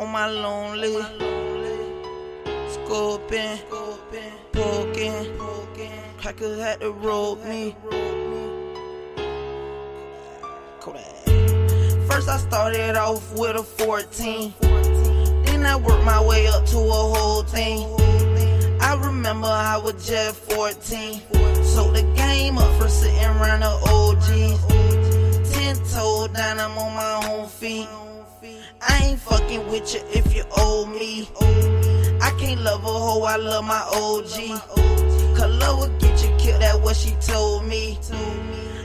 on my lonely. Scorpion, poking. Crackers had to rope me. First, I started off with a 14. Then I worked my way up to a whole thing. I remember I was just 14. So the game up for sitting around the OGs. Ten toe down, I'm fucking with you if you owe me. I can't love a hoe, I love my OG. Cause will get you killed, that's what she told me.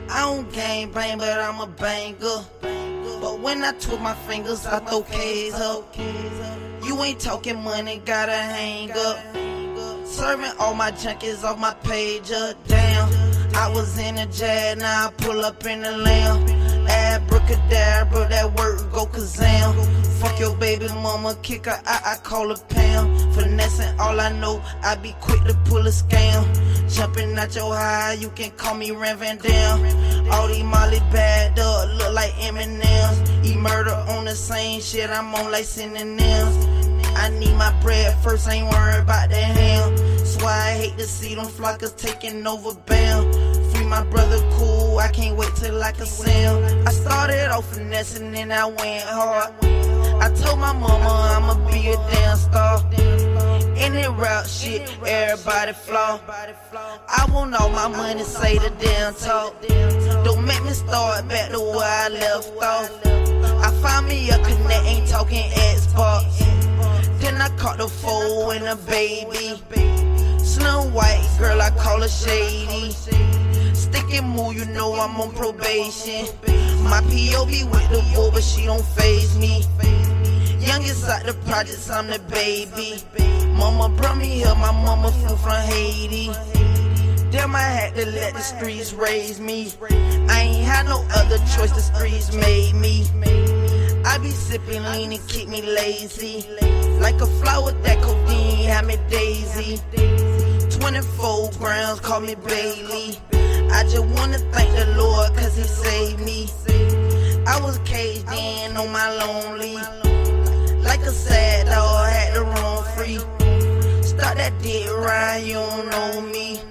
I don't game bang, but I'm a banger. But when I twist my fingers, I throw K's up. You ain't talking money, gotta hang up. Serving all my junkies off my pager. Damn, I was in a jet, now I pull up in the lamb. Go kazam. Mama, kick her out, I call her Pam. Finessing all I know, I be quick to pull a scam. Jumping out your high, you can call me Ren Van Dam. All these Molly bad up, look like M&Ms. E murder on the same shit, I'm on like synonyms. I need my bread first, ain't worried about the ham. Why I hate to see them flockers taking over bam. Free my brother cool, I can't wait till I can sell. I started off finessing and I went hard. Star. Any rap shit, everybody flaw. I want all my money, say the damn talk. Don't make me start back to where I left off. I find me a connect, ain't talking Xbox. Then I caught the fool and a baby. Snow White girl, I call her shady. Stick and move, you know I'm on probation. My POV with the bull, but she don't phase me. Youngest out the projects, I'm the baby. Mama brought me here, my mama flew from Haiti. Damn, I had to let the streets raise me. I ain't had no other choice, the streets made me. I be sipping lean and keep me lazy. Like a flower that codeine had me daisy. 24 grams, call me Bailey. I just wanna thank the Lord cause he saved me. I was caged in on my lonely. Like a sad dog, had to run free. Start that dick ride, you don't know me.